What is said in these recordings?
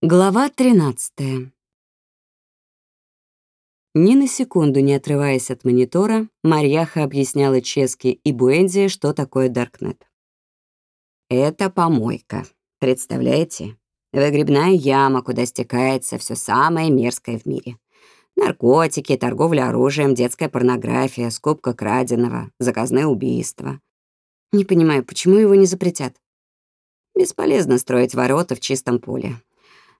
Глава 13. Ни на секунду не отрываясь от монитора, Марьяха объясняла Чески и Буэнди, что такое Даркнет. «Это помойка. Представляете? Выгребная яма, куда стекается все самое мерзкое в мире. Наркотики, торговля оружием, детская порнография, скупка краденого, заказные убийства. Не понимаю, почему его не запретят? Бесполезно строить ворота в чистом поле.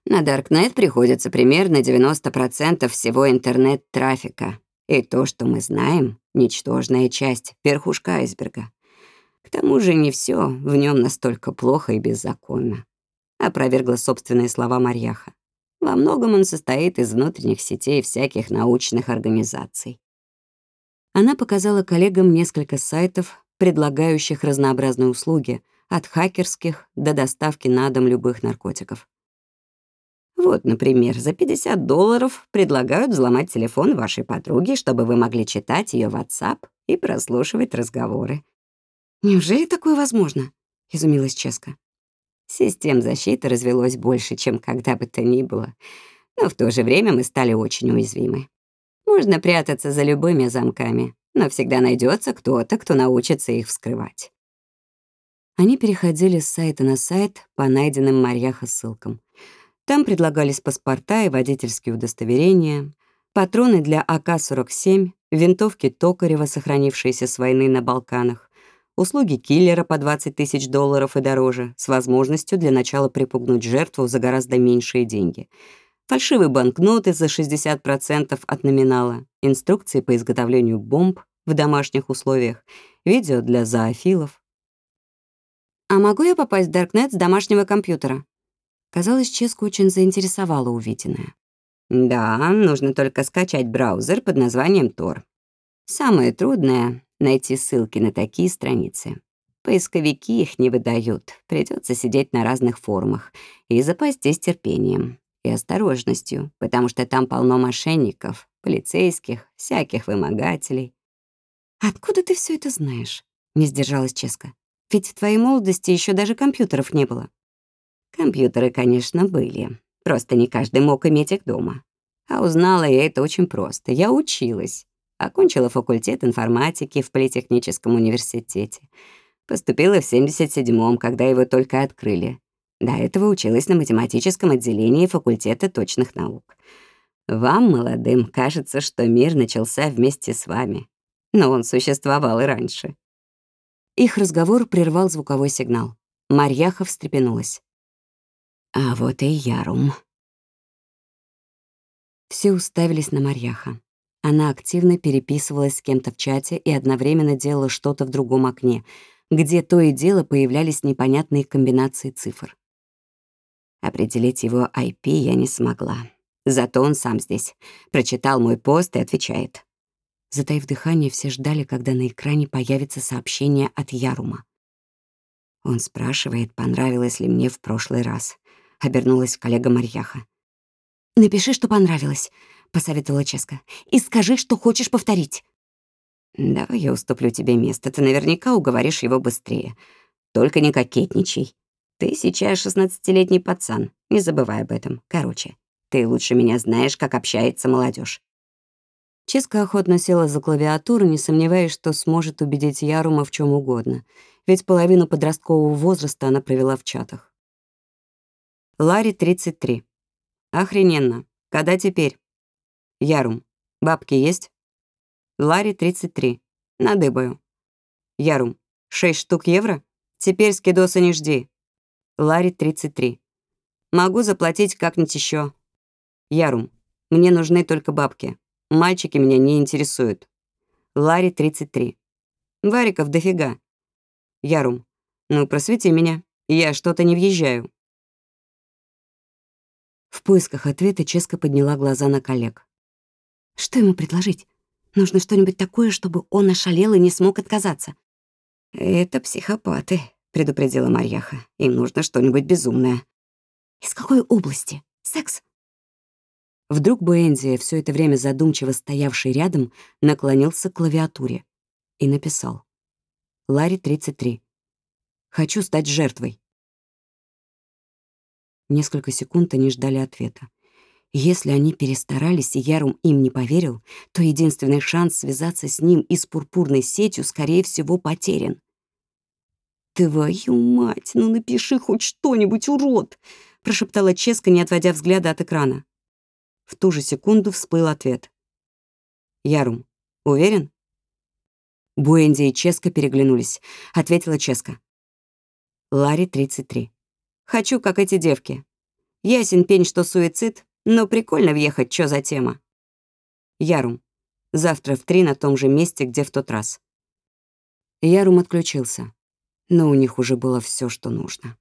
На Даркнет приходится примерно 90% всего интернет-трафика. И то, что мы знаем, — ничтожная часть, верхушка айсберга. К тому же не все в нем настолько плохо и беззаконно. Опровергла собственные слова Марьяха. Во многом он состоит из внутренних сетей всяких научных организаций. Она показала коллегам несколько сайтов, предлагающих разнообразные услуги, от хакерских до доставки на дом любых наркотиков. Вот, например, за 50 долларов предлагают взломать телефон вашей подруги, чтобы вы могли читать ее WhatsApp и прослушивать разговоры. «Неужели такое возможно?» — изумилась Ческа. Систем защиты развелось больше, чем когда бы то ни было. Но в то же время мы стали очень уязвимы. Можно прятаться за любыми замками, но всегда найдется кто-то, кто научится их вскрывать. Они переходили с сайта на сайт по найденным Марьяха ссылкам. Там предлагались паспорта и водительские удостоверения, патроны для АК-47, винтовки Токарева, сохранившиеся с войны на Балканах, услуги киллера по 20 тысяч долларов и дороже, с возможностью для начала припугнуть жертву за гораздо меньшие деньги, фальшивые банкноты за 60% от номинала, инструкции по изготовлению бомб в домашних условиях, видео для зоофилов. «А могу я попасть в Даркнет с домашнего компьютера?» Казалось, Ческу очень заинтересовало увиденное. Да, нужно только скачать браузер под названием Tor. Самое трудное — найти ссылки на такие страницы. Поисковики их не выдают, придется сидеть на разных форумах и запастись терпением и осторожностью, потому что там полно мошенников, полицейских, всяких вымогателей. «Откуда ты все это знаешь?» — не сдержалась Ческа. «Ведь в твоей молодости еще даже компьютеров не было». Компьютеры, конечно, были. Просто не каждый мог иметь их дома. А узнала я это очень просто. Я училась. Окончила факультет информатики в Политехническом университете. Поступила в 77-м, когда его только открыли. До этого училась на математическом отделении факультета точных наук. Вам, молодым, кажется, что мир начался вместе с вами. Но он существовал и раньше. Их разговор прервал звуковой сигнал. Марьяха встрепенулась. А вот и Ярум. Все уставились на Марьяха. Она активно переписывалась с кем-то в чате и одновременно делала что-то в другом окне, где то и дело появлялись непонятные комбинации цифр. Определить его IP я не смогла. Зато он сам здесь. Прочитал мой пост и отвечает. Затаив дыхание, все ждали, когда на экране появится сообщение от Ярума. Он спрашивает, понравилось ли мне в прошлый раз —— обернулась коллега Марьяха. «Напиши, что понравилось», — посоветовала Ческа. «И скажи, что хочешь повторить». «Давай я уступлю тебе место, ты наверняка уговоришь его быстрее. Только не кокетничай. Ты сейчас шестнадцатилетний пацан, не забывай об этом. Короче, ты лучше меня знаешь, как общается молодежь. Ческа охотно села за клавиатуру, не сомневаясь, что сможет убедить Ярума в чем угодно, ведь половину подросткового возраста она провела в чатах. Ларри 33. Охрененно. Когда теперь? Ярум. Бабки есть? Ларри 33. Надыбаю. Ярум. 6 штук евро? Теперь скидоса не жди. Ларри 33. Могу заплатить как-нибудь еще. Ярум. Мне нужны только бабки. Мальчики меня не интересуют. Ларри 33. Вариков дофига. Ярум. Ну, просвети меня. Я что-то не въезжаю. В поисках ответа Ческа подняла глаза на коллег. «Что ему предложить? Нужно что-нибудь такое, чтобы он ошалел и не смог отказаться». «Это психопаты», — предупредила Марьяха. «Им нужно что-нибудь безумное». «Из какой области? Секс?» Вдруг Бенди, все это время задумчиво стоявший рядом, наклонился к клавиатуре и написал. «Ларри, 33. Хочу стать жертвой». Несколько секунд они ждали ответа. Если они перестарались, и Ярум им не поверил, то единственный шанс связаться с ним и с пурпурной сетью, скорее всего, потерян. «Твою мать, ну напиши хоть что-нибудь, урод!» — прошептала Ческа, не отводя взгляда от экрана. В ту же секунду всплыл ответ. «Ярум, уверен?» Буэнди и Ческа переглянулись. Ответила Ческа. Ларри, 33. «Хочу, как эти девки. Ясен пень, что суицид, но прикольно въехать, чё за тема. Ярум. Завтра в три на том же месте, где в тот раз. Ярум отключился, но у них уже было все, что нужно.